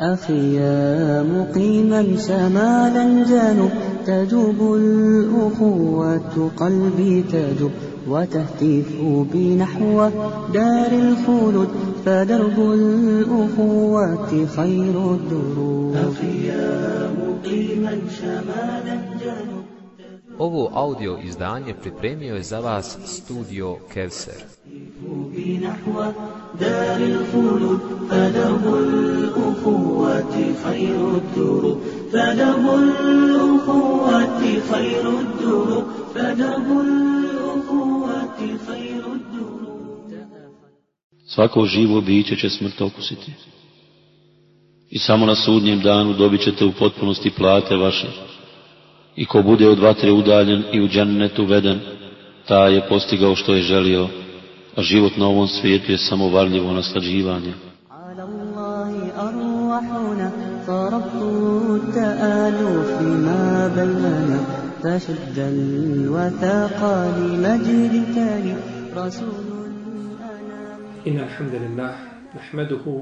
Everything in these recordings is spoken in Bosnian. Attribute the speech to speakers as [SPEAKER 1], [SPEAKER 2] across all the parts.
[SPEAKER 1] أخي يا مقيما شمالا جنوب تجوب الأخوة قلبي تجوب وتهتف بنحو دار الخلود فدرب الأخوة خير الدروب. أخي مقيما شمالا جنوب
[SPEAKER 2] Ovo audio izdanje pripremio je za vas studio Kevser.
[SPEAKER 3] Svako živo biće će smrt okusiti. I samo na sudnjem danu dobit ćete u potpunosti plate vaše. I ko bude od vatre udaljen i u džennetu veden, ta je postigao što je želio, a život na ovom svijetu je samo varljivo naslađivanje.
[SPEAKER 1] على الله أرواحنا فرب التآلف ما بيننا فشد الوثاق لمجد تالي رسول الأنام
[SPEAKER 4] إن الحمد لله نحمده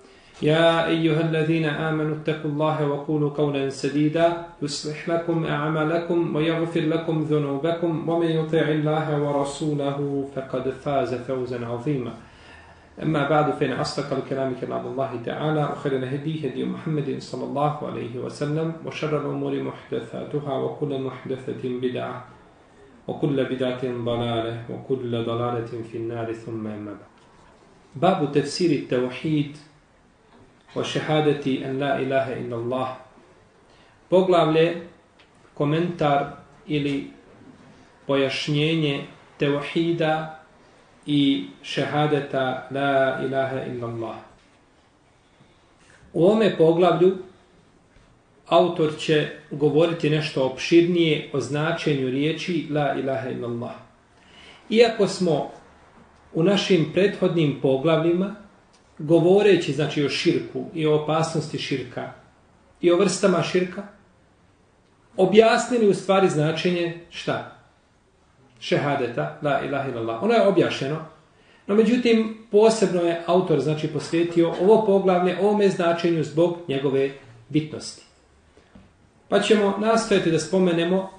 [SPEAKER 4] يا أيها الذين آمنوا اتقوا الله وقولوا قولا سديدا. يصلح لكم أعمالكم ويغفر لكم ذنوبكم ومن يطع الله ورسوله فقد فاز فوزا عظيما. أما بعد فإن أصدق الكلام كلام الله تعالى وخير الهدي هدي محمد صلى الله عليه وسلم وشر الأمور محدثاتها وكل محدثة بدعة وكل بدعة ضلالة وكل ضلالة في النار ثم أما بعد. باب تفسير التوحيد o šehadeti en la ilaha illa Allah. Poglavlje, komentar ili pojašnjenje teuhida i šehadeta la ilaha illa Allah. U ovome poglavlju autor će govoriti nešto opširnije o značenju riječi la ilaha illa Allah. Iako smo u našim prethodnim poglavljima govoreći znači o širku i o opasnosti širka i o vrstama širka objasnili u stvari značenje šta? Šehadeta, la ilaha illallah. Ono je objašnjeno, no međutim posebno je autor znači posvetio ovo poglavlje ovome značenju zbog njegove bitnosti. Pa ćemo nastojati da spomenemo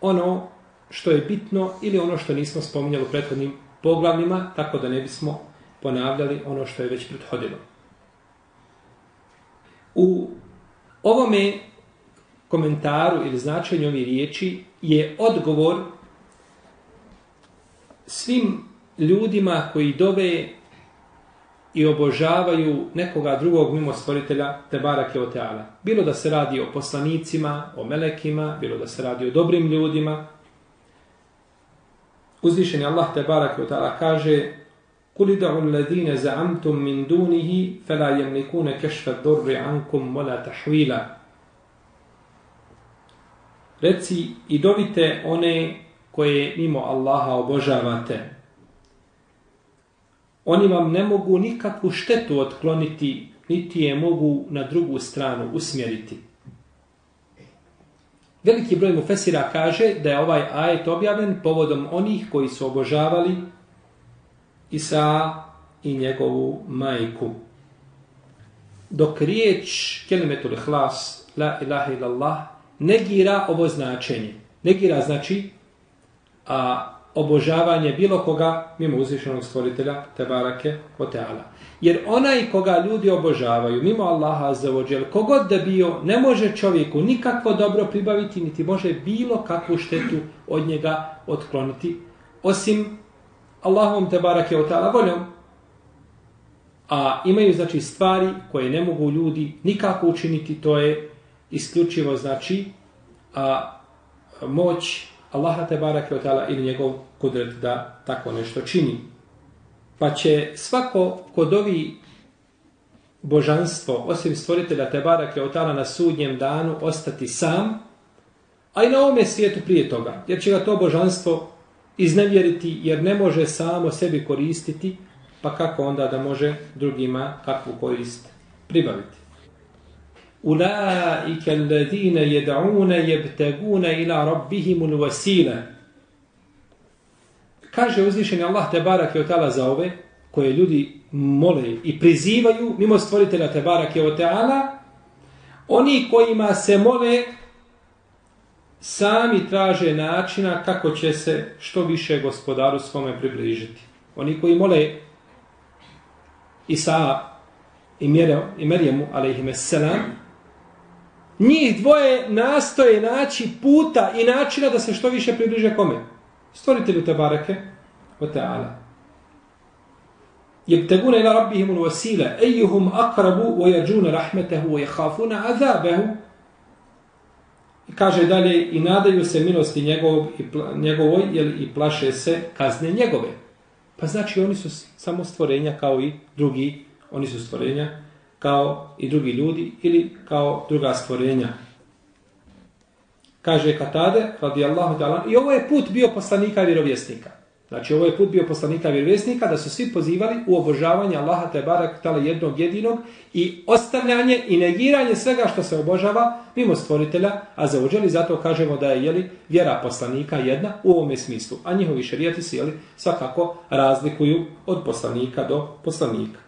[SPEAKER 4] ono što je bitno ili ono što nismo spominjali u prethodnim poglavljima, tako da ne bismo ponavljali ono što je već prethodilo. U ovome komentaru ili značenju ovih riječi je odgovor svim ljudima koji dove i obožavaju nekoga drugog mimo stvoritelja Tebara Keoteala. Bilo da se radi o poslanicima, o melekima, bilo da se radi o dobrim ljudima. Uzvišeni Allah Tebara Keoteala kaže قل ادعوا الذين زعمتم من دونه فلا يملكون كشف الضر عنكم ولا تحويلا Reci i dovite one koje mimo Allaha obožavate. Oni vam ne mogu nikakvu štetu otkloniti, niti je mogu na drugu stranu usmjeriti. Veliki broj mu Fesira kaže da je ovaj ajet objavljen povodom onih koji su obožavali Isa i njegovu majku. Dok riječ kelimetul ihlas, la ilaha illallah, negira ovo značenje. Negira znači a, obožavanje bilo koga mimo uzvišenog stvoritelja Tebarake o Teala. Jer onaj koga ljudi obožavaju mimo Allaha azzavodžel, kogod da bio, ne može čovjeku nikakvo dobro pribaviti, niti može bilo kakvu štetu od njega otkloniti, osim Allahom te barake o ta'ala voljom. A imaju znači stvari koje ne mogu ljudi nikako učiniti, to je isključivo znači a, moć Allaha te barake taala ili njegov kudret da tako nešto čini. Pa će svako kod ovi božanstvo, osim stvoritelja te barake taala na sudnjem danu ostati sam, a i na ovome svijetu prije toga, jer će ga to božanstvo iznevjeriti, jer ne može samo sebi koristiti, pa kako onda da može drugima kakvu korist pribaviti. Ulaika alladhina yad'una yabtaguna ila rabbihim alwasila. Kaže uzvišeni Allah te barake od za ove koje ljudi mole i prizivaju mimo stvoritelja te barake od oni kojima se mole sami traže načina kako će se što više gospodaru svome približiti. Oni koji mole Isa i, Mjere, i Merijemu, alaihime selam, njih dvoje nastoje naći puta i načina da se što više približe kome? Stvoritelju te barake o teala. Jebtegune ila rabbihim ul wasila, ejuhum akrabu wa yađuna rahmetahu wa jahafuna azabehu. Kaže dalje, i nadaju se milosti njegovog, i pla, njegovoj, jel, i plaše se kazne njegove. Pa znači oni su samo stvorenja kao i drugi, oni su stvorenja kao i drugi ljudi ili kao druga stvorenja. Kaže Katade, radijallahu ta'ala, i ovo je put bio poslanika i vjerovjesnika. Znači, ovo je put bio poslanika vjerovjesnika da su svi pozivali u obožavanje Allaha te barak tala jednog jedinog i ostavljanje i negiranje svega što se obožava mimo stvoritelja, a za uđeli zato kažemo da je jeli, vjera poslanika jedna u ovome smislu. A njihovi šarijati se jeli, svakako razlikuju od poslanika do poslanika.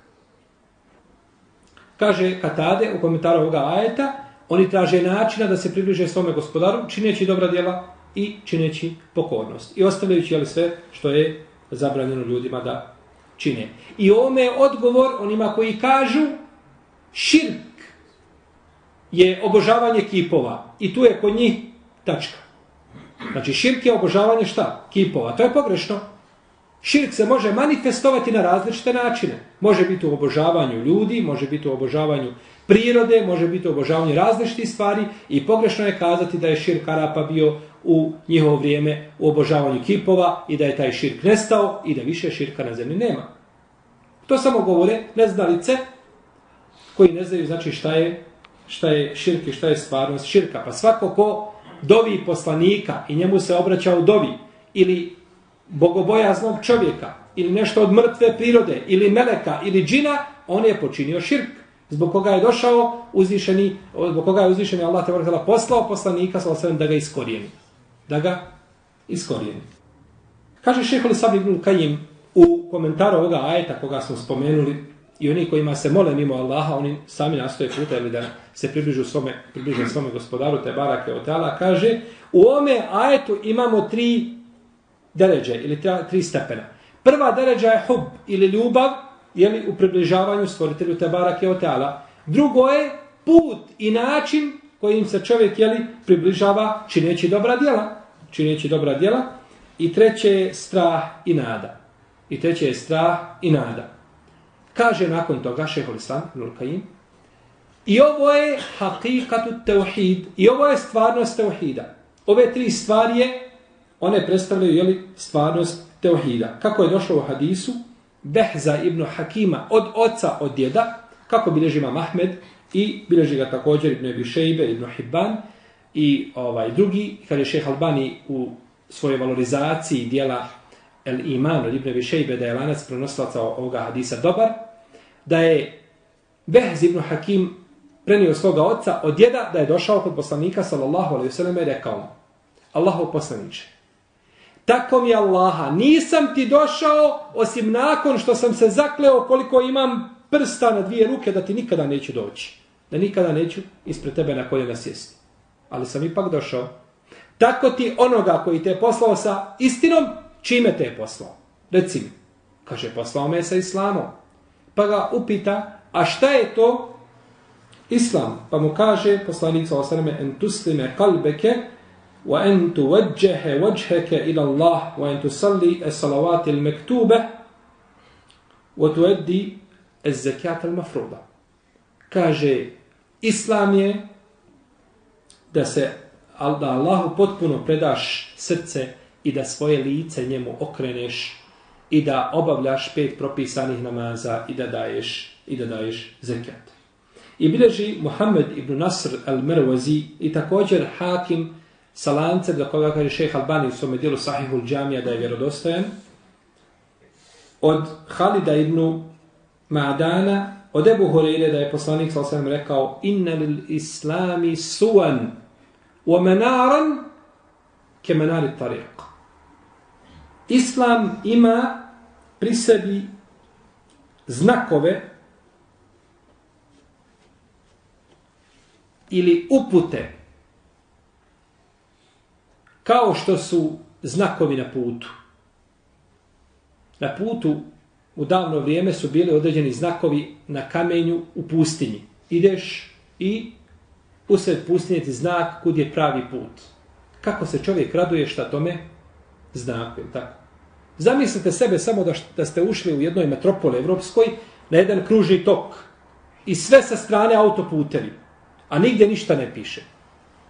[SPEAKER 4] Kaže Katade u komentaru ovoga ajeta, oni traže načina da se približe svome gospodaru, čineći dobra djela i čineći pokornost. I ostavljajući ali sve što je zabranjeno ljudima da čine. I ovome je odgovor onima koji kažu širk je obožavanje kipova. I tu je kod njih tačka. Znači širk je obožavanje šta? Kipova. To je pogrešno. Širk se može manifestovati na različite načine. Može biti u obožavanju ljudi, može biti u obožavanju prirode, može biti u obožavanju različitih stvari i pogrešno je kazati da je širk Arapa bio u njihovo vrijeme u obožavanju kipova i da je taj širk nestao i da više širka na zemlji nema. To samo govore neznalice koji ne znaju znači šta je, šta je širk i šta je stvarnost širka. Pa svako ko dovi poslanika i njemu se obraća u dovi ili bogobojaznog čovjeka ili nešto od mrtve prirode ili meleka ili džina, on je počinio širk. Zbog koga je došao uzvišeni, zbog koga je uzvišeni Allah te poslao poslanika sa da ga iskorijeni da ga iskorijeni. Kaže šeholi Sabri ibn Kajim u komentaru ovoga ajeta koga smo spomenuli i oni kojima se mole mimo Allaha, oni sami nastoje puta ili da se približu svome, približu svome gospodaru te barake od tala, kaže u ome ajetu imamo tri deređe ili tri stepena. Prva deređa je hub ili ljubav jeli, u približavanju stvoritelju te barake od tala. Drugo je put i način kojim se čovjek jeli, približava čineći dobra djela. Čineći dobra djela. I treće je strah i nada. I treće je strah i nada. Kaže nakon toga šehol islam, Nurkajim, i ovo je hakikatu teuhid, i ovo je stvarnost teuhida. Ove tri stvari je, one predstavljaju jeli, stvarnost teuhida. Kako je došlo u hadisu, Behza ibn Hakima od oca, od djeda, kako bilježi imam Ahmed, I bileži ga također Ibn Ebi Šejbe, Ibn Hibban i ovaj drugi, kad je šeh Albani u svojoj valorizaciji dijela El Iman od Ibn Ebi Šejbe, da je lanac prenoslaca ovoga hadisa dobar, da je Behz Ibn Hakim prenio svoga oca od djeda da je došao kod poslanika sallallahu alaihi sallam i rekao mu Allahov poslaniče tako mi Allaha nisam ti došao osim nakon što sam se zakleo koliko imam prsta na dvije ruke da ti nikada neću doći da nikada neću ispred tebe na koljena sjesti. Ali sam ipak došao. Tako ti onoga koji te je poslao sa istinom, čime te je poslao? Reci mi. Kaže, poslao me sa islamom. Pa ga upita, a šta je to islam? Pa mu kaže, poslanik sa osaname, en tuslime kalbeke, wa en tu vajjehe vajjeheke ila Allah, wa en tu salli es salavati il mektube, wa tu eddi es zekijat al mafruda. Kaže, islam je da se da Allahu potpuno predaš srce i da svoje lice njemu okreneš i da obavljaš pet propisanih namaza i da daješ i da daješ zekat. I bileži Muhammed ibn Nasr al-Merwazi i također hakim sa lancem za koga kaže šeha Albani u svome dijelu Sahihul Džamija da je vjerodostojan, od Halida ibn Ma'dana, od Ebu Horeire da je poslanik sa osvijem rekao inna lil islami suan wa menaran ke menari tariq. Islam ima pri sebi znakove ili upute kao što su znakovi na putu. Na putu u davno vrijeme su bili određeni znakovi na kamenju u pustinji. Ideš i usred pustinje ti znak kud je pravi put. Kako se čovjek raduje šta tome znaku, je tako? Zamislite sebe samo da, da ste ušli u jednoj metropoli evropskoj na jedan kružni tok i sve sa strane autoputevi, a nigdje ništa ne piše.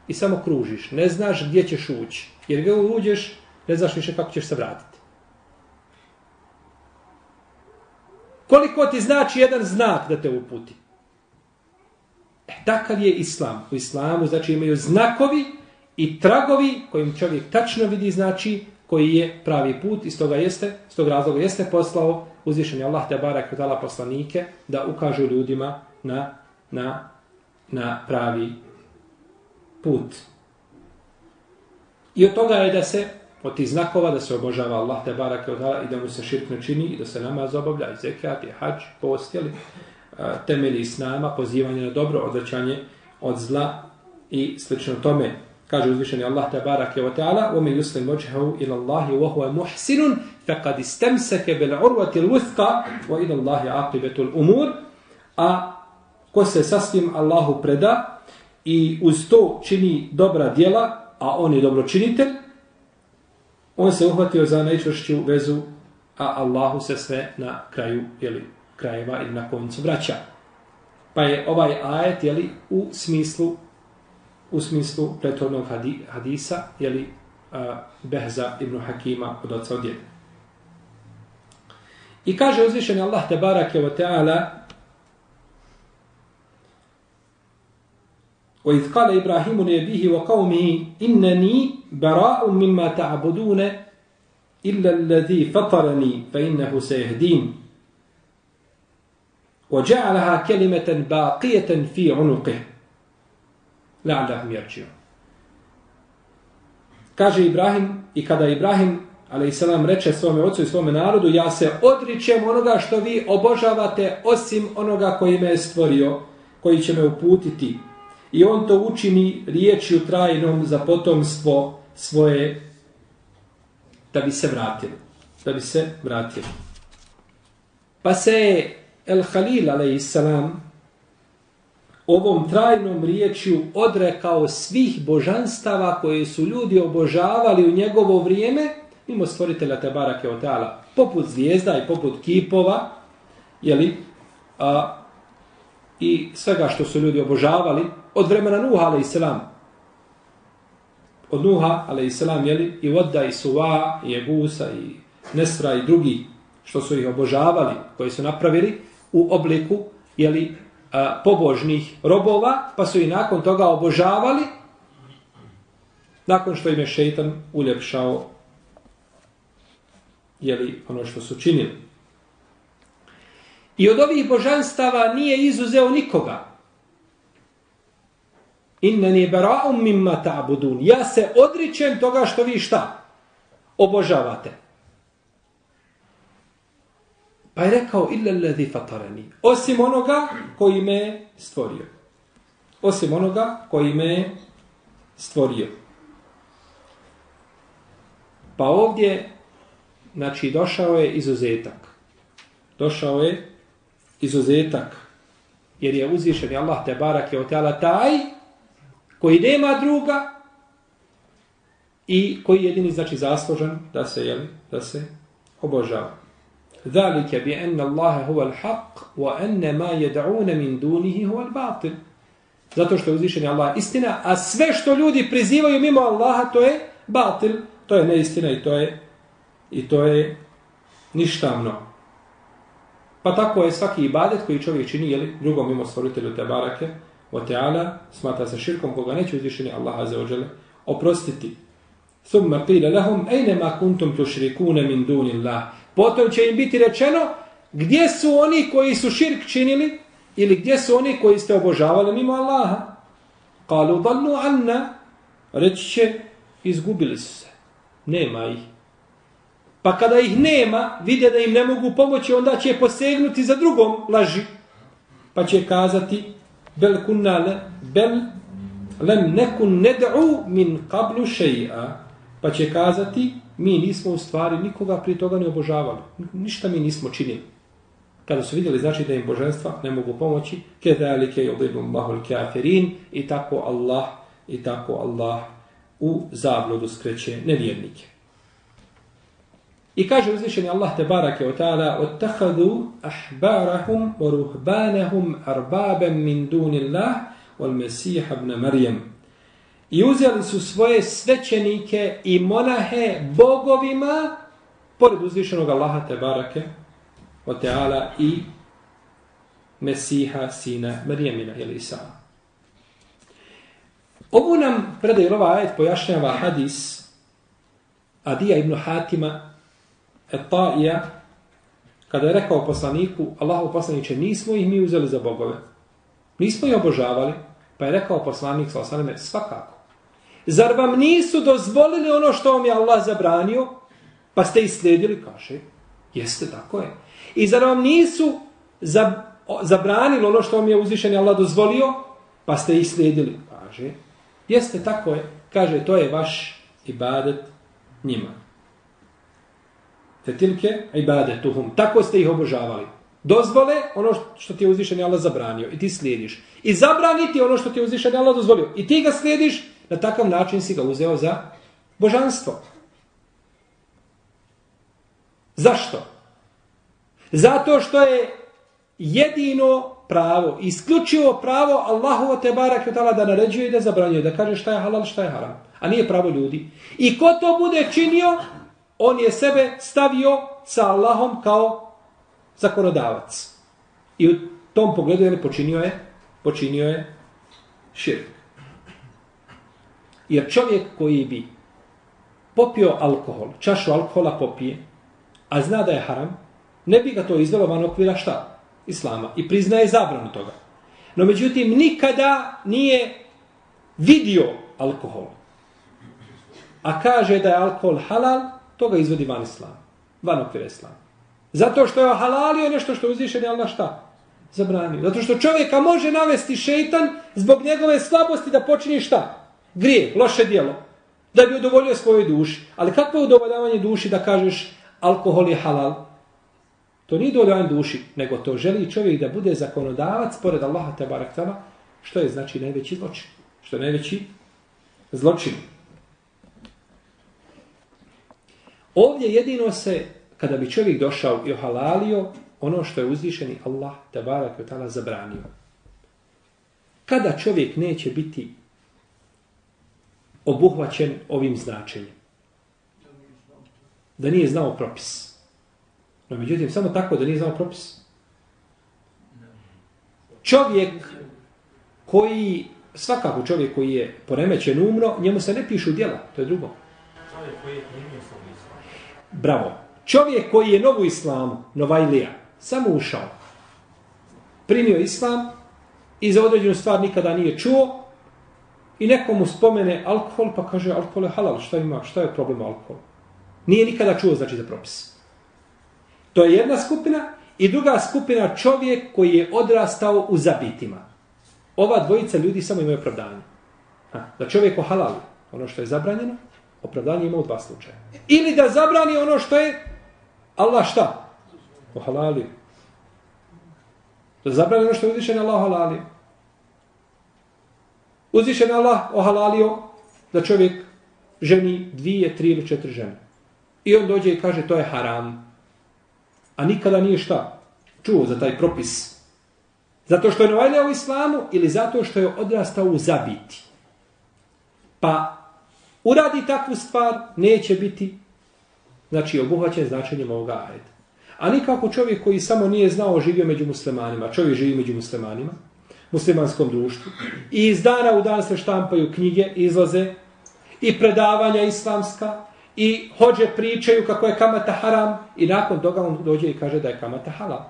[SPEAKER 4] I samo kružiš, ne znaš gdje ćeš ući. Jer ga uđeš, ne znaš više kako ćeš se vratiti. Koliko ti znači jedan znak da te uputi? E, takav je islam. U islamu znači imaju znakovi i tragovi kojim čovjek tačno vidi znači koji je pravi put i stoga jeste, s tog razloga jeste poslao uzvišeni Allah te barak dala poslanike da ukažu ljudima na, na, na pravi put. I od toga je da se od tih znakova da se obožava Allah te barak i da mu se širk ne čini i da se namaz obavlja i zekat i hađ, postjeli, temelji s nama, pozivanje na dobro, odvraćanje od zla i slično tome. Kaže uzvišeni Allah te barak je o ta'ala وَمَنْ يُسْلِمْ وَجْهَهُ إِلَى اللَّهِ وَهُوَ مُحْسِنٌ فَقَدْ اسْتَمْسَكَ بِالْعُرْوَةِ الْوُثْقَ وَإِلَى اللَّهِ عَقِبَةُ الْأُمُورِ A ko se sasvim Allahu preda i uz to čini dobra djela, a on je dobročinitelj, on se uhvatio za najčvršću vezu, a Allahu se sve na kraju jeli, krajeva ili na koncu vraća. Pa je ovaj ajet jeli, u smislu u smislu prethodnog hadisa, jeli uh, Behza ibn Hakima od oca od I kaže uzvišeni Allah te barake wa ta'ala وإذ قال إبراهيم لأبيه وقومه إنني براء مما تعبدون إلا الذي فطرني فإنه سيهدين وجعلها كلمة باقية في عنقه لعلهم يرجعون Kaže Ibrahim, i kada Ibrahim, a.s. reče svome ocu i svome narodu, ja se odričem onoga što vi obožavate, osim onoga koji me je stvorio, koji će me uputiti. I on to učini riječju trajnom za potomstvo svoje, da bi se vratili. Da bi se vratili. Pa se El Halil, a.s ovom trajnom riječju odrekao svih božanstava koje su ljudi obožavali u njegovo vrijeme, mimo stvoritelja Tebara Keotala, poput zvijezda i poput kipova, jeli, a, i svega što su ljudi obožavali, od vremena Nuha, ale od Nuha, ale i selam, jeli, i Vodda, i Suva, i Egusa, i Nesra, i drugi, što su ih obožavali, koji su napravili, u obliku, jeli, a, pobožnih robova, pa su i nakon toga obožavali, nakon što im je šeitan uljepšao jeli, ono što su činili. I od ovih božanstava nije izuzeo nikoga. Inneni bara'um mimma ta'budun. Ja se odričem toga što vi šta? Obožavate. Pa je rekao, illa ladhi fatarani. Osim onoga koji me stvorio. Osim onoga koji me stvorio. Pa ovdje, znači, došao je izuzetak. Došao je izuzetak. Jer je uzvišen Allah te barak je otala taj koji nema druga i koji jedini znači zaslužen da se jeli, da se obožava. Zalike bi anna Allah huwa al-haq wa anna ma yad'un min dunihi huwa al-batil. Zato što je uzvišen Allah istina, a sve što ljudi prizivaju mimo Allaha to je batil, to je neistina i to je i to je ništavno. Pa tako je svaki ibadet koji čovjek čini, jeli, drugom mimo stvoritelju te barake, wa ta'ala smatra se širkom koga neće uzvišeni Allah wa jalla oprostiti. Thumma qila lahum ayna ma kuntum tushrikuna min dunillah. Potom će im biti rečeno gdje su oni koji su širk činili ili gdje su oni koji ste obožavali mimo Allaha. Qalu dallu anna. Reći će izgubili su se. Nema ih. Pa kada ih nema, vide da im ne mogu pomoći, onda će posegnuti za drugom laži. Pa će kazati bel kunnale, bel lem nekun ned'u min qablu še'a. Pa će kazati, mi nismo u stvari nikoga prije toga ne obožavali. Ništa mi nismo činili. Kada su vidjeli znači da im božanstva ne mogu pomoći, kedalike yudibu Allahu al-kafirin i tako Allah i tako Allah u zabludu skreće nevjernike. I kaže uzvišeni Allah te barake o ta'ala ottahadu ahbarahum wa ruhbanahum arbaban min dunillah wal mesih ibn Marijem. I uzeli su svoje svećenike i monahe bogovima pored uzvišenog Allaha te barake o ta'ala i Mesiha sina Marijemina ili Isa. Ovu nam predaj ova ajet pojašnjava hadis Adija ibn Hatima Etaija kada je rekao poslaniku Allahu poslaniće, nismo ih mi uzeli za bogove. Nismo ih obožavali pa je rekao poslanik sa osaname svakako. Zar vam nisu dozvolili ono što vam je Allah zabranio pa ste ih slijedili? Kaže, jeste tako je. I zar vam nisu zabranili ono što vam je uzvišen Allah dozvolio, pa ste ih slijedili? Kaže, jeste tako je. Kaže, to je vaš ibadet njima. Fetilke ibadetuhum. Tako ste ih obožavali. Dozvole ono što ti je uzvišen Allah zabranio i ti slijediš. I zabraniti ono što ti je uzvišen Allah dozvolio. I ti ga slijediš, na takav način si ga uzeo za božanstvo. Zašto? Zato što je jedino pravo, isključivo pravo Allahu te barak da naređuje i da zabranjuje, da kaže šta je halal, šta je haram. A nije pravo ljudi. I ko to bude činio, on je sebe stavio sa Allahom kao zakonodavac. I u tom pogledu je počinio je, počinio je širk. Jer čovjek koji bi popio alkohol, čašu alkohola popije, a zna da je haram, ne bi ga to izvelo van okvira šta? Islama. I priznaje zabranu toga. No međutim, nikada nije vidio alkohol. A kaže da je alkohol halal, to ga izvodi van islama. Van okvira islama. Zato što je halalio nešto što je uzvišen, ali na šta? Zabranio. Zato što čovjeka može navesti šeitan zbog njegove slabosti da počini šta? Grije, loše dijelo. Da bi udovoljio svojoj duši. Ali kakvo je udovoljavanje duši da kažeš alkohol je halal? To nije udovoljavanje duši, nego to želi čovjek da bude zakonodavac pored Allaha te baraktala, što je znači najveći zločin. Što je najveći zločin. Ovdje jedino se, kada bi čovjek došao i ohalalio, ono što je uzvišeni Allah te baraktala zabranio. Kada čovjek neće biti obuhvaćen ovim značenjem? Da nije znao propis. No, međutim, samo tako da nije znao propis. Čovjek koji, svakako čovjek koji je poremećen umro, njemu se ne pišu djela, to je drugo. Čovjek koji je primio Bravo. Čovjek koji je novu islamu, novajlija, samo ušao, primio islam i za određenu stvar nikada nije čuo i nekomu spomene alkohol, pa kaže alkohol je halal, šta ima, šta je problem alkohol? Nije nikada čuo, znači, za propis. To je jedna skupina i druga skupina čovjek koji je odrastao u zabitima. Ova dvojica ljudi samo imaju opravdanje. Da čovjek ohalali ono što je zabranjeno, opravdanje ima u dva slučaja. Ili da zabrani ono što je Allah šta? Ohalali. Da zabrani ono što je uzvišen Allah ohalali. Uzvišen Allah ohalalio da čovjek ženi dvije, tri ili četiri žene. I on dođe i kaže to je haram. a nikada nije šta čuo za taj propis. Zato što je novaljao u islamu ili zato što je odrastao u zabiti. Pa uradi takvu stvar, neće biti znači obuhvaćen značenjem ovoga ajeta. A nikako čovjek koji samo nije znao živio među muslimanima, čovjek živi među muslimanima, muslimanskom društvu, i iz dana u dan se štampaju knjige, izlaze, i predavanja islamska, i hođe pričaju kako je kamata haram, i nakon toga on dođe i kaže da je kamata halal.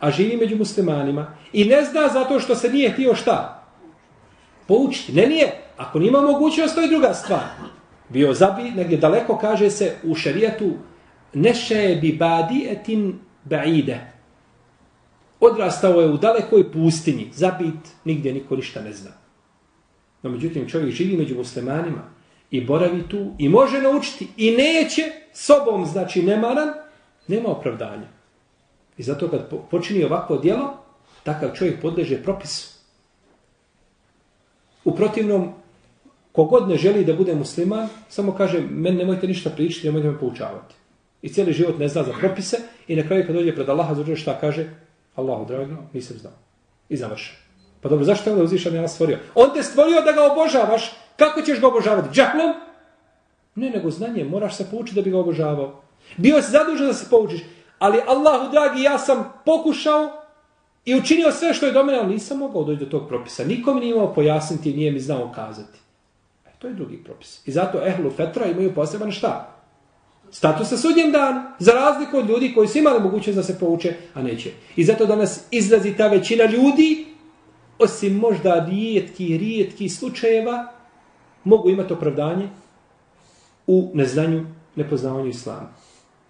[SPEAKER 4] A živi među muslimanima i ne zna zato što se nije htio šta? Poučiti. Ne, nije. Ako nima mogućnost, to je druga stvar. Bio zabi, negdje daleko kaže se u šarijetu neše bi badi etin baide. Odrastao je u dalekoj pustinji, zabit, nigdje niko ništa ne zna. No, međutim, čovjek živi među muslimanima i boravi tu i može naučiti i neće sobom, znači nemaran, nema opravdanja. I zato kad počini ovako djelo, takav čovjek podleže propisu. U protivnom, kogod ne želi da bude musliman, samo kaže, men nemojte ništa pričati, nemojte me poučavati. I cijeli život ne zna za propise i na kraju kad dođe pred Allaha zađe šta kaže? Allahu dragi, nisam znao. I završa. Pa dobro, zašto je onda uzvišan je nas stvorio? On te stvorio da ga obožavaš. Kako ćeš ga obožavati? Džahlom? Ne, nego znanje. Moraš se poučiti da bi ga obožavao. Bio si zadužen da se poučiš. Ali Allahu dragi, ja sam pokušao i učinio sve što je do mene, ali nisam mogao doći do tog propisa. Nikom nije imao pojasniti nije mi znao kazati. To je drugi propis. I zato ehlu fetra imaju poseban šta? Status sa sudnjem dan, za razliku od ljudi koji su imali mogućnost da se pouče, a neće. I zato danas izlazi ta većina ljudi, osim možda rijetki, rijetki slučajeva, mogu imati opravdanje u neznanju, nepoznavanju islama.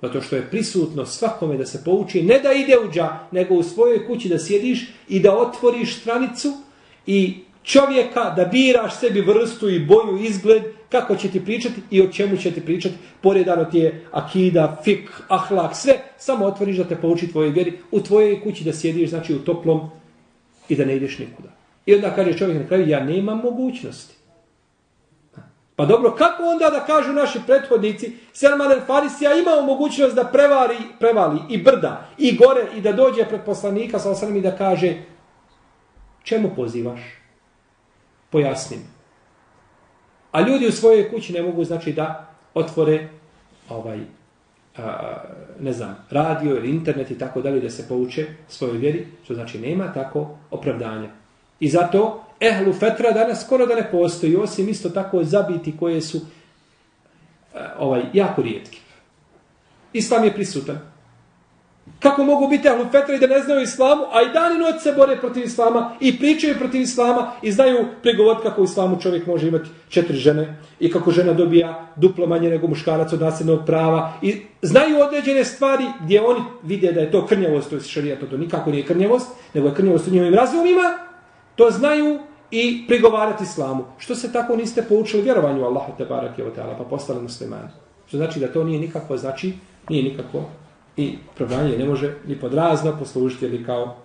[SPEAKER 4] Zato što je prisutno svakome da se pouči, ne da ide u dža, nego u svojoj kući da sjediš i da otvoriš stranicu i čovjeka da biraš sebi vrstu i boju, izgled, kako će ti pričati i o čemu će ti pričati. Poredano ti je akida, fik, ahlak, sve. Samo otvoriš da te pouči tvoje vjeri u tvojoj kući da sjediš, znači u toplom i da ne ideš nikuda. I onda kaže čovjek na kraju, ja nemam mogućnosti. Pa dobro, kako onda da kažu naši prethodnici, Selman el Farisija imao mogućnost da prevari, prevali i brda, i gore, i da dođe pred poslanika sa osanem i da kaže, čemu pozivaš? Pojasnim. A ljudi u svojoj kući ne mogu, znači, da otvore ovaj, a, ne znam, radio ili internet i tako dalje, da se pouče svojoj vjeri, što znači nema tako opravdanja. I zato ehlu fetra danas skoro da ne postoji, osim isto tako zabiti koje su a, ovaj jako rijetki. Islam je prisutan. Kako mogu biti ahlu fetra i da ne znaju islamu, a i dan i noć se bore protiv islama i pričaju protiv islama i znaju pregovod kako u islamu čovjek može imati četiri žene i kako žena dobija duplo manje nego muškarac od nasljednog prava i znaju određene stvari gdje oni vide da je to krnjavost, to je šarija, to, to nikako nije krnjavost, nego je krnjavost u njihovim razumima, to znaju i prigovarati islamu. Što se tako niste poučili vjerovanju Allahu te barake o teala, pa postali muslimani. Što znači da to nije nikako, znači nije nikako i opravdanje ne može ni podrazno poslužiti ili kao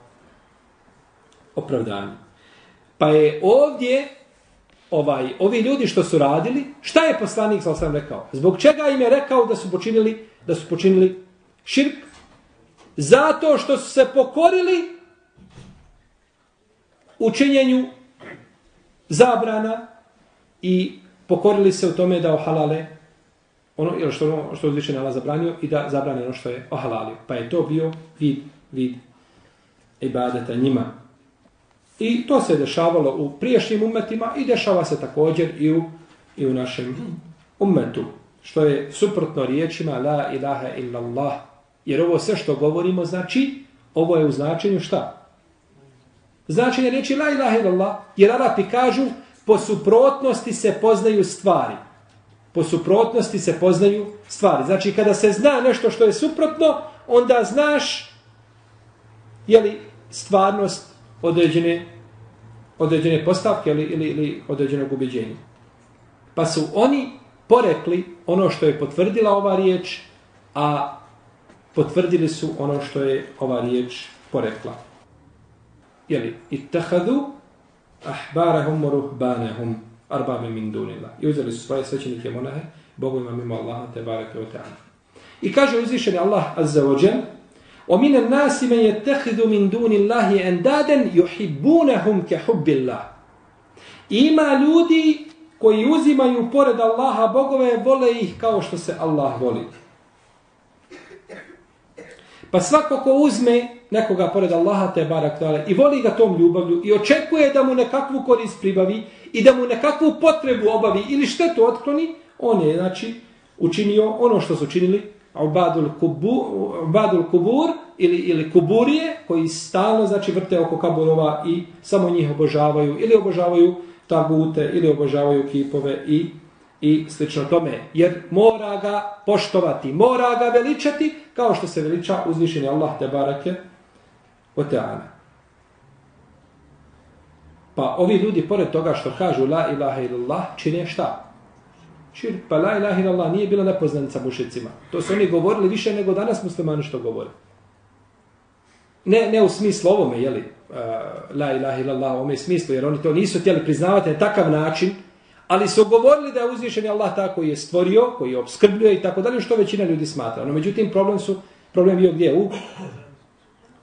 [SPEAKER 4] opravdanje. Pa je ovdje ovaj, ovi ljudi što su radili, šta je poslanik sa sam rekao? Zbog čega im je rekao da su počinili, da su počinili širk? Zato što su se pokorili učinjenju zabrana i pokorili se u tome da ohalale ono ili što ono što uzvišen Allah zabranio i da zabrane ono što je ohalalio. Pa je to bio vid, vid ibadeta njima. I to se dešavalo u priješnjim umetima i dešava se također i u, i u našem umetu. Što je suprotno riječima la ilaha illallah. Jer ovo sve što govorimo znači, ovo je u značenju šta? Značenje riječi la ilaha illallah, jer Arapi kažu po suprotnosti se poznaju stvari. Po suprotnosti se poznaju stvari. Znači kada se zna nešto što je suprotno, onda znaš je li stvarnost određene, određene postavke ili, ili, ili određenog ubeđenja. Pa su oni porekli ono što je potvrdila ova riječ, a potvrdili su ono što je ova riječ porekla jeli, ittahadu ahbarahum ruhbanahum arbame min dunila. I uzeli su svoje svećenike monahe, Bogu ima mimo Allaha te barake o ta'ala. I kaže uzvišeni Allah azza wa jel, وَمِنَ النَّاسِ مَنْ يَتَّخِذُ مِنْ دُونِ اللَّهِ أَنْدَادًا يُحِبُّونَهُمْ كَحُبِّ اللَّهِ Ima ljudi koji uzimaju pored Allaha bogove, vole ih kao što se Allah voli. Pa svako ko uzme nekoga pored Allaha te barak tale, i voli ga tom ljubavlju i očekuje da mu nekakvu korist pribavi i da mu nekakvu potrebu obavi ili štetu otkloni, on je znači učinio ono što su činili Ubadul, kubu, Ubadul Kubur ili, ili Kuburije koji stalno znači vrte oko kaburova i samo njih obožavaju ili obožavaju tagute ili obožavaju kipove i i slično tome. Jer mora ga poštovati, mora ga veličati kao što se veliča uzvišeni Allah te barake o teana. Pa ovi ljudi, pored toga što kažu la ilaha illallah, čine šta? Šir, pa la ilaha illallah nije bila nepoznanica mušicima. To su oni govorili više nego danas muslimani što govore. Ne, ne u smislu ovome, jeli, uh, la ilaha illallah, u ovome smislu, jer oni to nisu htjeli priznavati na takav način, ali su govorili da je uzvišen Allah tako koji je stvorio, koji je obskrbljuje i tako dalje, što većina ljudi smatra. No, međutim, problem su, problem bio gdje? U,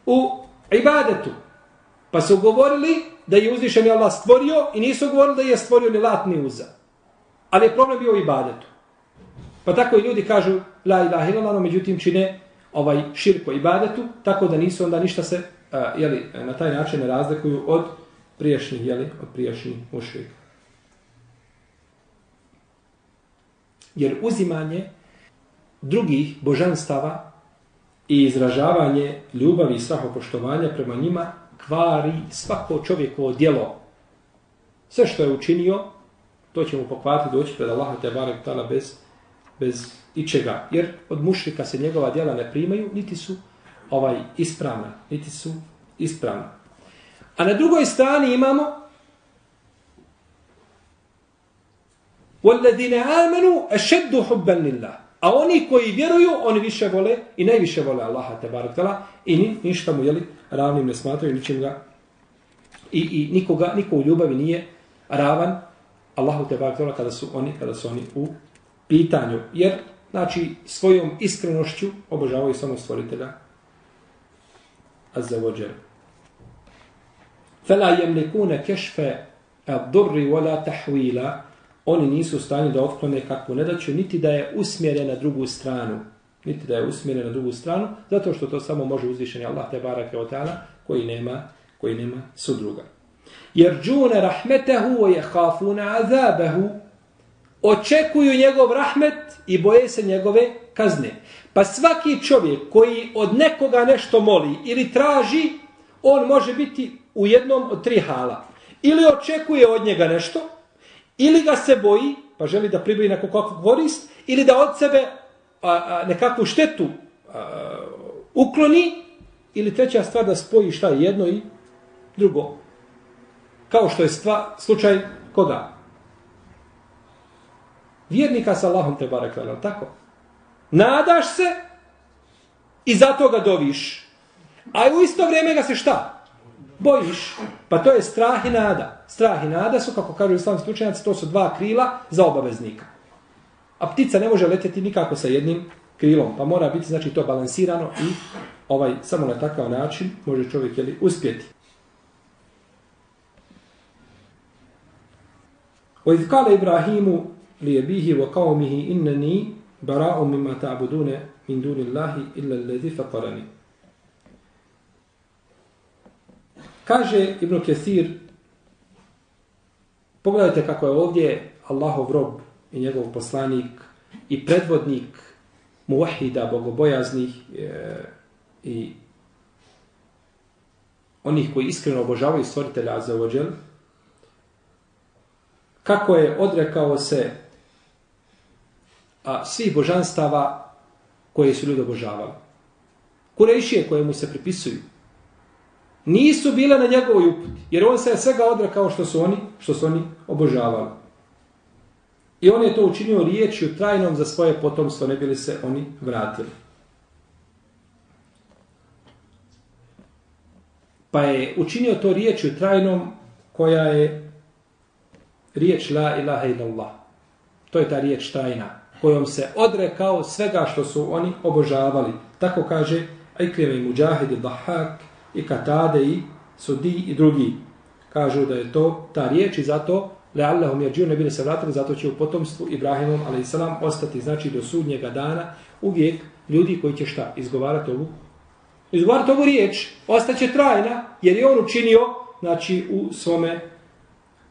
[SPEAKER 4] u ibadetu. Pa su govorili da je uzvišen Allah stvorio i nisu govorili da je stvorio ni latni uza. Ali je problem bio u ibadetu. Pa tako i ljudi kažu la ilaha illallah, no međutim čine ovaj širko ibadetu, tako da nisu onda ništa se uh, jeli, na taj način ne razlikuju od priješnjih, jeli, od priješnjih mušrika. Jer uzimanje drugih božanstava i izražavanje ljubavi i svahopoštovanja prema njima kvari svako čovjekovo djelo. Sve što je učinio, to će mu pokvati doći pred Allaha te barek tala bez, bez ičega. Jer od mušrika se njegova djela ne primaju, niti su ovaj ispravna, niti su ispravna. A na drugoj strani imamo وَالَّذِينَ آمَنُوا أَشَدُّ حُبًّا لِلَّهِ A oni koji vjeruju, oni više vole i najviše vole Allaha te barakala i ni, ništa mu jeli, ravnim ne smatraju, ničim ga i, i nikoga, niko u ljubavi nije ravan Allahu te barakala kada su oni, kada su oni u pitanju. Jer, znači, svojom iskrenošću obožavaju samo stvoritelja Azza wa Jal. فَلَا يَمْلِكُونَ كَشْفَ الضُّرِّ وَلَا تَحْوِيلًا oni nisu u stanju da otklone kakvu nedaću, niti da je usmjere na drugu stranu. Niti da je usmjere na drugu stranu, zato što to samo može uzvišeni Allah te barake od ta'ala, koji nema, koji nema sudruga. Jer džune rahmetehu je hafuna azabehu, očekuju njegov rahmet i boje se njegove kazne. Pa svaki čovjek koji od nekoga nešto moli ili traži, on može biti u jednom od tri hala. Ili očekuje od njega nešto, ili ga se boji, pa želi da pribili neku kakvu korist, ili da od sebe a, a, nekakvu štetu a, ukloni, ili treća stvar da spoji šta jedno i drugo. Kao što je stva, slučaj koga? Vjernika sa Allahom te barakala, tako? Nadaš se i zato ga doviš. A u isto vrijeme ga se šta? Bojiš, pa to je strah i nada. Strah i nada su, kako kažu islamski učenjaci, to su dva krila za obaveznika. A ptica ne može letjeti nikako sa jednim krilom, pa mora biti znači to balansirano i ovaj samo na takav način može čovjek jeli, uspjeti. O قَالَ Ibrahimu لِيَبِيهِ وَقَوْمِهِ إِنَّنِي wa مِمَّا innani bara'u mimma ta'budune min الَّذِي illa alladhi fatarani. Kaže Ibn Kesir, pogledajte kako je ovdje Allahov rob i njegov poslanik i predvodnik muahida, bogobojaznih e, i onih koji iskreno obožavaju stvoritelja za ođel, kako je odrekao se a, svih božanstava koje su ljudi obožavali. Kurejšije koje mu se pripisuju, nisu bile na njegovoj uputi, jer on se je svega odrekao što su oni, što su oni obožavali. I on je to učinio riječju trajnom za svoje potomstvo, ne bili se oni vratili. Pa je učinio to riječju trajnom koja je riječ la ilaha illallah. To je ta riječ tajna kojom se odrekao svega što su oni obožavali. Tako kaže Ikrime i Mujahid i Dahak i Katade i Sudi i drugi. Kažu da je to ta riječ i zato leallahum jer ne bili se vratili, zato će u potomstvu Ibrahimom, ali ostati, znači do sudnjega dana, uvijek ljudi koji će šta, izgovarati ovu izgovarati ovu riječ, ostaće trajna, jer je on učinio, znači, u svome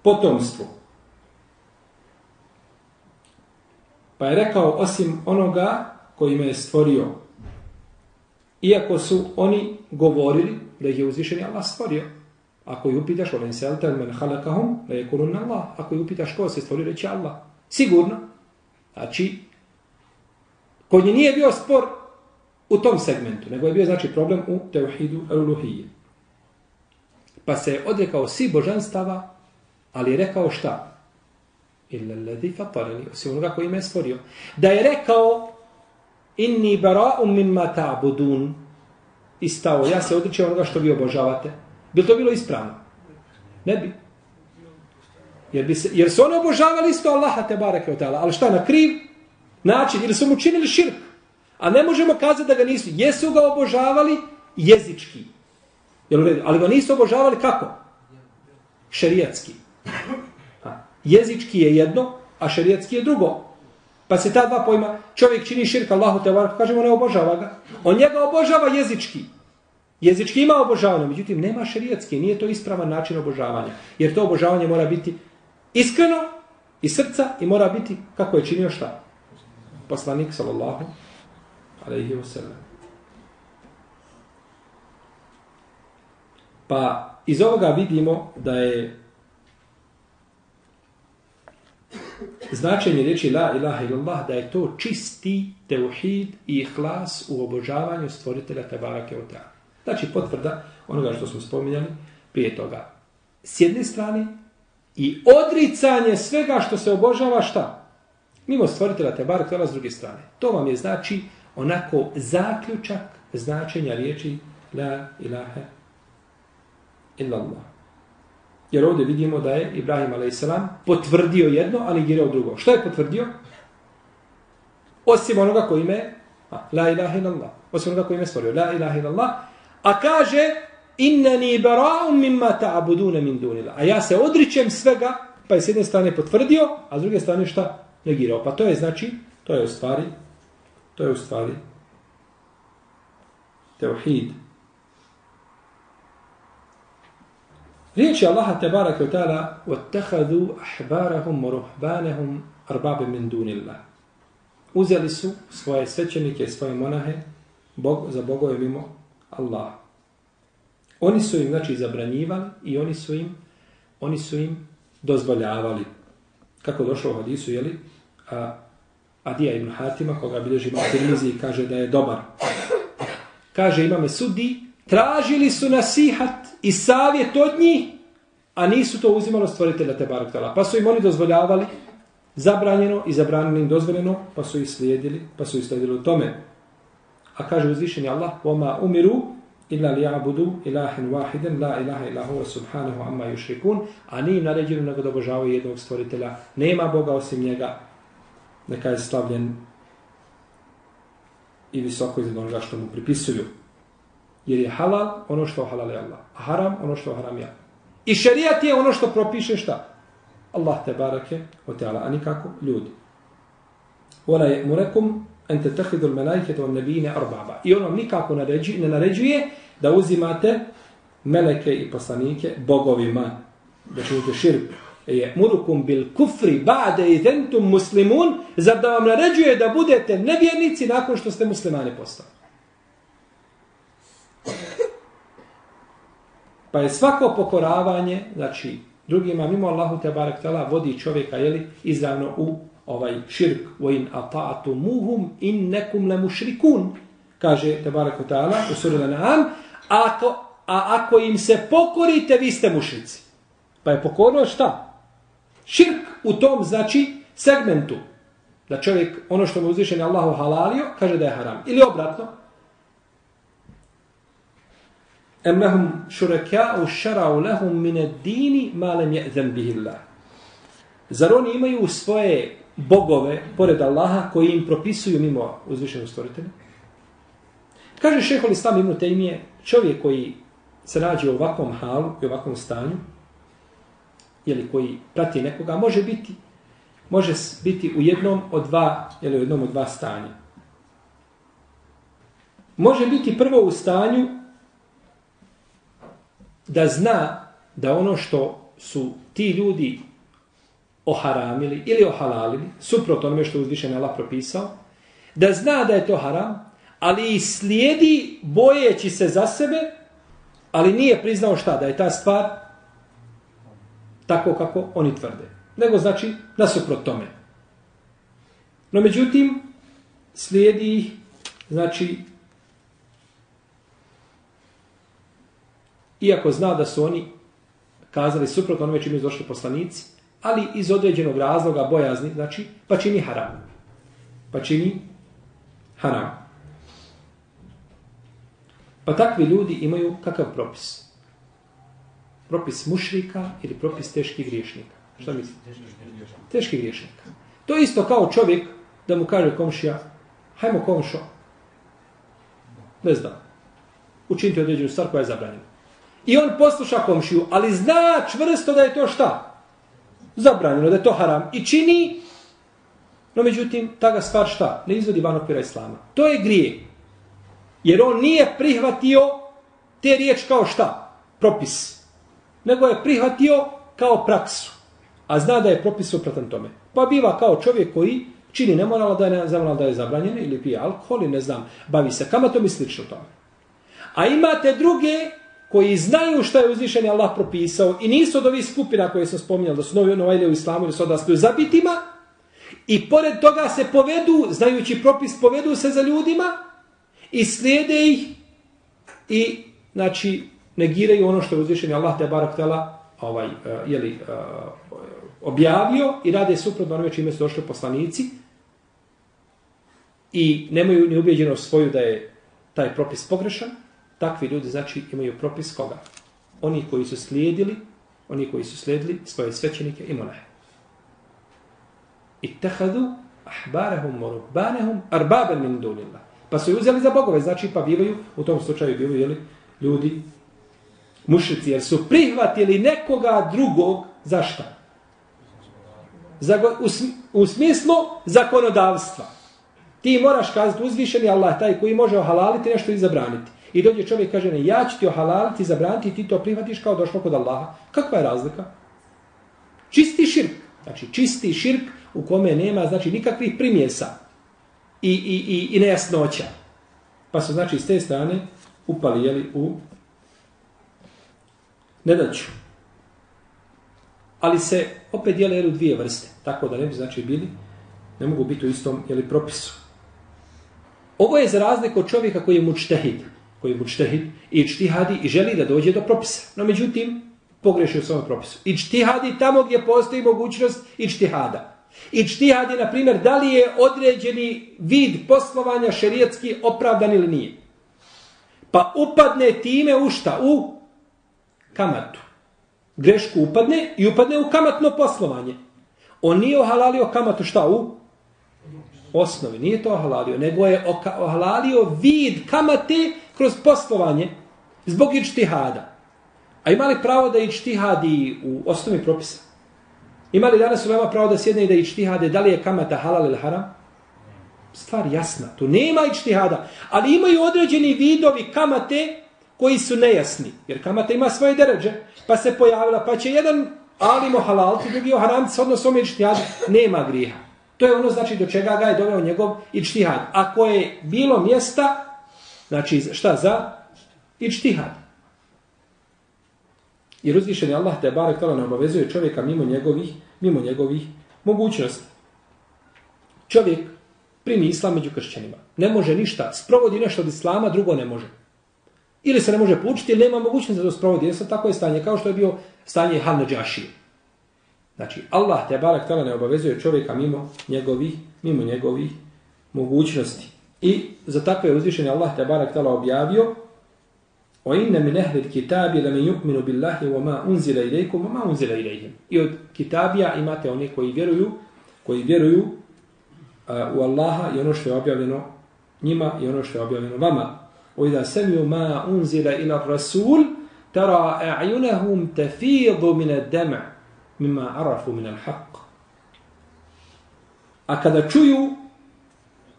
[SPEAKER 4] potomstvu. Pa je rekao, osim onoga koji me je stvorio, iako su oni govorili da ih je uzvišeni Allah stvorio, ako ih upitaš, volen se alta men halakahum, da je kulun Allah, ako ih upitaš ko se stvorio, reći Allah. Sigurno. Znači, kod nje nije bio spor u tom segmentu, nego je bio znači problem u teuhidu eluluhije. Pa se je odrekao svi božanstava, ali je rekao šta? Illa alladhi fatarani, osim onoga koji me je stvorio. Da je rekao inni bara'um mimma ta'budun i stao, ja se odričem onoga što vi obožavate. Bi to bilo ispravno? Ne bi. Jer, bi se, jer su oni obožavali isto Allaha te bareke od Ali šta, na kriv način? Ili su mu činili širk? A ne možemo kazati da ga nisu. Jesu ga obožavali jezički. Jel Ali ga nisu obožavali kako? Šerijatski. Jezički je jedno, a šerijatski je drugo. Pa se ta dva pojma, čovjek čini širka Allahu te varka, kažemo ne obožava ga. On njega obožava jezički. Jezički ima obožavanje, međutim nema šerijatski, nije to ispravan način obožavanja. Jer to obožavanje mora biti iskreno iz srca i mora biti kako je činio šta? Poslanik sallallahu alaihi wa sallam. Pa iz ovoga vidimo da je značenje riječi la ilaha illallah da je to čisti teuhid i ihlas u obožavanju stvoritelja Tebarake u ta'ala. Znači potvrda onoga što smo spominjali prije toga. S jedne strane i odricanje svega što se obožava šta? Mimo stvoritelja Tebarake od s druge strane. To vam je znači onako zaključak značenja riječi la ilaha illallah. Jer ovdje vidimo da je Ibrahim a.s. potvrdio jedno, ali negirao drugo. Što je potvrdio? Osim onoga koji ime la ilaha illallah. Osim onoga koji ime stvorio la ilaha illallah. A kaže innani bara'um mimma ta'budun min dunila. A ja se odričem svega, pa je s jedne strane potvrdio, a s druge strane šta? Negirao. Pa to je znači, to je u stvari To je u stvari teuhid. Riječi Allaha tebaraka wa ta'ala وَاتَّخَذُوا أَحْبَارَهُمْ وَرُحْبَانَهُمْ أَرْبَابِ مِنْ دُونِ اللَّهِ Uzeli su svoje svećenike, svoje monahe bog, za bogove mimo Allah. Oni su im znači zabranjivali i oni su im oni su im dozvoljavali. Kako došlo u hadisu, jeli? A, Adija ibn Hatima, koga bilježi ima televiziji, kaže da je dobar. Kaže, imame sudi, tražili su nasihat i savjet od njih, a nisu to uzimalo stvoritelja te baraktala. Pa su im oni dozvoljavali zabranjeno i zabranjeno im dozvoljeno, pa su ih slijedili, pa su ih slijedili u tome. A kaže uzvišeni Allah, وَمَا umiru illa li abudu ilahin wahiden la ilaha illa huwa subhanahu amma yushrikun a ni naređeno nego da obožavaju jednog stvoritelja nema boga osim njega neka je slavljen i visoko iz onoga što mu pripisuju. Jer je halal ono što halal je Allah. A haram ono što haram je I šerijat je ono što propiše šta? Allah te barake o teala, a nikako ljudi. Ona je murekum en te tehidul melajkete od nebine arbaba. I ono nikako naređuje, ne naređuje da uzimate meleke i poslanike bogovima. Da činite širk. je murukum bil kufri ba'de identum muslimun, zar da vam naređuje da budete nevjernici nakon što ste muslimani postali. Pa je svako pokoravanje, znači drugima mimo Allahu te barek tala vodi čovjeka jeli, izravno u ovaj širk wa in ata'tu muhum innakum la mushrikun kaže te barek tala u suri Lan'am ako, a ako im se pokorite vi ste mušrici pa je pokorno šta? Širk u tom znači segmentu. Da čovjek ono što mu uzvišen je Allahu halalio, kaže da je haram. Ili obratno. Em lehum šureka'u šara'u lehum mine dini ma lem je'zem bihillah. Zar oni imaju svoje bogove, pored Allaha, koji im propisuju mimo uzvišenog stvoritelja? Kaže šehol Islam Ibn Tejmije, čovjek koji se nađe u ovakvom halu i ovakvom stanju, ili koji prati nekoga, može biti može biti u jednom od dva, ili u jednom od dva stanja. Može biti prvo u stanju da zna da ono što su ti ljudi oharamili ili ohalalili, suprot onome što uzvišen Allah propisao, da zna da je to haram, ali i slijedi bojeći se za sebe, ali nije priznao šta, da je ta stvar tako kako oni tvrde. Nego znači nasuprot tome. No međutim, slijedi znači iako zna da su oni kazali suprotno onome čim izdošli poslanici, ali iz određenog razloga bojazni, znači, pa čini haram. Pa čini haram. Pa takvi ljudi imaju kakav propis? Propis mušrika ili propis teških griješnika? Šta mislite? Teški griješnika. To je isto kao čovjek da mu kaže komšija, hajmo komšo, ne znam, učiniti određenu stvar koja je zabranjena. I on posluša komšiju, ali zna čvrsto da je to šta? Zabranjeno, da je to haram. I čini, no međutim, ta ga stvar šta? Ne izvodi van okvira islama. To je grije. Jer on nije prihvatio te riječ kao šta? Propis. Nego je prihvatio kao praksu. A zna da je propis suprotan tome. Pa biva kao čovjek koji čini nemorala da je zamorala da je zabranjeno ili pije alkohol i ne znam, bavi se kamatom i slično tome. A imate druge koji znaju šta je uzvišeni Allah propisao i nisu od ovih skupina koje sam spominjal, da su novi novajli u islamu ili su odrastali zabitima, i pored toga se povedu, znajući propis, povedu se za ljudima i slijede ih i, znači, negiraju ono što je uzvišeni Allah te barak tela ovaj, e, uh, jeli, uh, e, objavio i rade suprotno onome čime su došli poslanici i nemaju ni ubjeđenost svoju da je taj propis pogrešan, takvi ljudi znači imaju propis koga? Oni koji su slijedili, oni koji su slijedili svoje svećenike i monahe. I tehadu ahbarahum morubbanahum arbaben min dunillah. Pa su uzeli za bogove, znači pa bivaju, u tom slučaju bivaju jeli, ljudi mušici, jer su prihvatili nekoga drugog za šta? Za, u, u smislu zakonodavstva. Ti moraš kazati uzvišeni Allah, taj koji može ohalaliti nešto i zabraniti. I dođe čovjek kaže, ne, ja ću ti ohalaliti, zabraniti ti to prihvatiš kao došlo kod Allaha. Kakva je razlika? Čisti širk. Znači, čisti širk u kome nema, znači, nikakvih primjesa i, i, i, i nejasnoća. Pa su, znači, s te strane upali, jeli, u nedaću. Ali se opet dijele u dvije vrste. Tako da ne bi, znači, bili, ne mogu biti u istom, jeli, propisu. Ovo je za razliku od čovjeka koji je mučtehid koji je mučtehid i čtihadi i želi da dođe do propisa. No međutim, pogreši u svom propisu. I čtihadi tamo gdje postoji mogućnost i čtihada. I čtihadi, na primjer, da li je određeni vid poslovanja šerijetski opravdan ili nije. Pa upadne time u šta? U kamatu. Grešku upadne i upadne u kamatno poslovanje. On nije ohalalio kamatu šta u? Osnovi. Nije to ohalalio, nego je ohalalio vid kamate kroz poslovanje zbog ičtihada. A imali pravo da ičtihadi u osnovi propisa? Imali danas ulema pravo da sjedne i da ičtihade da li je kamata halal ili haram? Stvar jasna. Tu nema ičtihada. Ali imaju određeni vidovi kamate koji su nejasni. Jer kamata ima svoje deređe. Pa se pojavila. Pa će jedan alimo halal, ti drugi o haram, odnosno odnosom ičtihada. Nema griha. To je ono znači do čega ga je doveo njegov ičtihad. Ako je bilo mjesta Znači, šta za? Ičtihad. Jer uzvišen je Allah te barek tala ne obavezuje čovjeka mimo njegovih, mimo njegovih mogućnosti. Čovjek primi islam među kršćanima. Ne može ništa. Sprovodi nešto od islama, drugo ne može. Ili se ne može poučiti, ili nema mogućnosti da to sprovodi. Jer tako je stanje, kao što je bio stanje Hanna Znači, Allah te barak tala ne obavezuje čovjeka mimo njegovih, mimo njegovih mogućnosti. I za takve uzvišenje Allah te barak tala objavio O inne min ehli kitabi lam yu'minu billahi wa ma unzila ilaykum wa ma unzila ilayhim. I od kitabija imate oni koji vjeruju, koji vjeruju uh, u Allaha i ono što je objavljeno njima i ono što je objavljeno vama. O idha samiu ma unzila ila rasul tara a'yunahum tafidu min ad-dam' مما عرفوا من الحق A kada čuju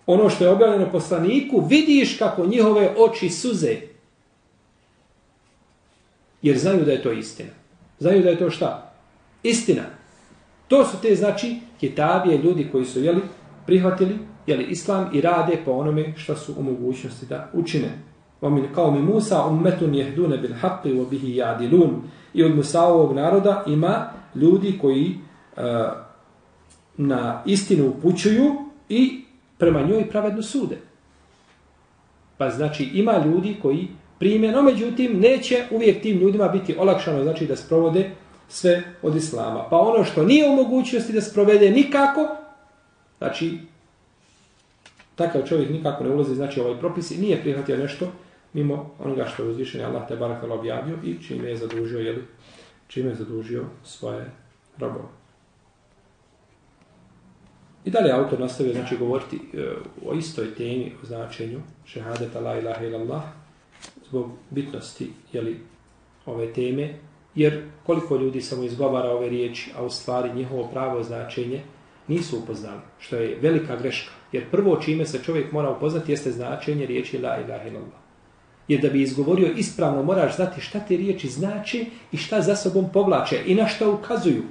[SPEAKER 4] ono što je objavljeno poslaniku, vidiš kako njihove oči suze. Jer znaju da je to istina. Znaju da je to šta? Istina. To su te, znači, kitabije, ljudi koji su, jeli, prihvatili, jeli, islam i rade po onome što su u mogućnosti da učine. Omin kao mi Musa, ummetun jehdune bil haqqi wa bihi jadilun. I od Musaovog naroda ima ljudi koji e, na istinu upućuju i prema njoj pravedno sude. Pa znači ima ljudi koji prime, no međutim neće uvijek tim ljudima biti olakšano znači da sprovode sve od islama. Pa ono što nije u mogućnosti da sprovede nikako, znači takav čovjek nikako ne ulazi, znači ovaj propis nije prihvatio nešto mimo onoga što je uzvišen Allah te barakala objavio i čime je zadužio, jeli, čime je zadužio svoje robove. I dalje autor nastavio znači, govoriti e, o istoj temi, o značenju šehadeta la ilaha ilallah, zbog bitnosti jeli, ove teme, jer koliko ljudi samo izgovara ove riječi, a u stvari njihovo pravo značenje nisu upoznali, što je velika greška. Jer prvo čime se čovjek mora upoznati jeste značenje riječi la ilaha ilallah. Jer da bi izgovorio ispravno moraš znati šta te riječi znači i šta za sobom povlače i na šta ukazuju.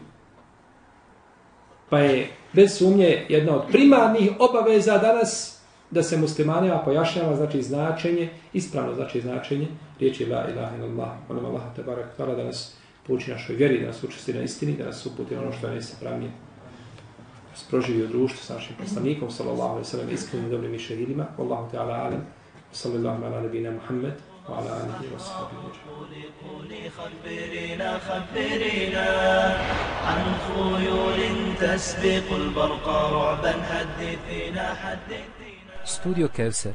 [SPEAKER 4] Pa je bez sumnje jedna od primarnih obaveza danas da se muslimanima pojašnjava znači značenje, ispravno znači značenje riječi la ilaha illallah. Onom Allah te barak tala da nas pouči našoj vjeri, da nas učesti na istini, da nas uputi ono što je najispravnije. Da društvo sa našim poslanikom, sallallahu alaihi sallam, iskrenim dobrim i šehidima. Wallahu ta'ala alam. Sallallahu ala nabina Muhammed. وعلى آله وصحبه أجمعين خبرينا خبرينا عن خيول تسبق البرق رعبا حدثينا حدثينا Studio Kevser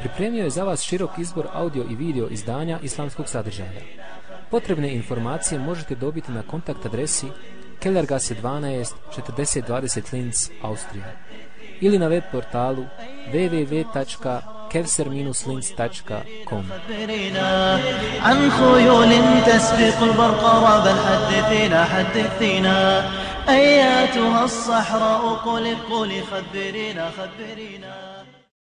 [SPEAKER 4] pripremio je za vas širok izbor audio i video izdanja islamskog sadržaja. Potrebne informacije možete dobiti na kontakt adresi Kellergasse 12 4020 Linz, Austrija Ili na web portalu www.kellergasse.com كevser-linz.com عن خيول تسبق البرق رابا حدثينا حدثينا أياتها الصحراء قل قل خبرينا خبرينا.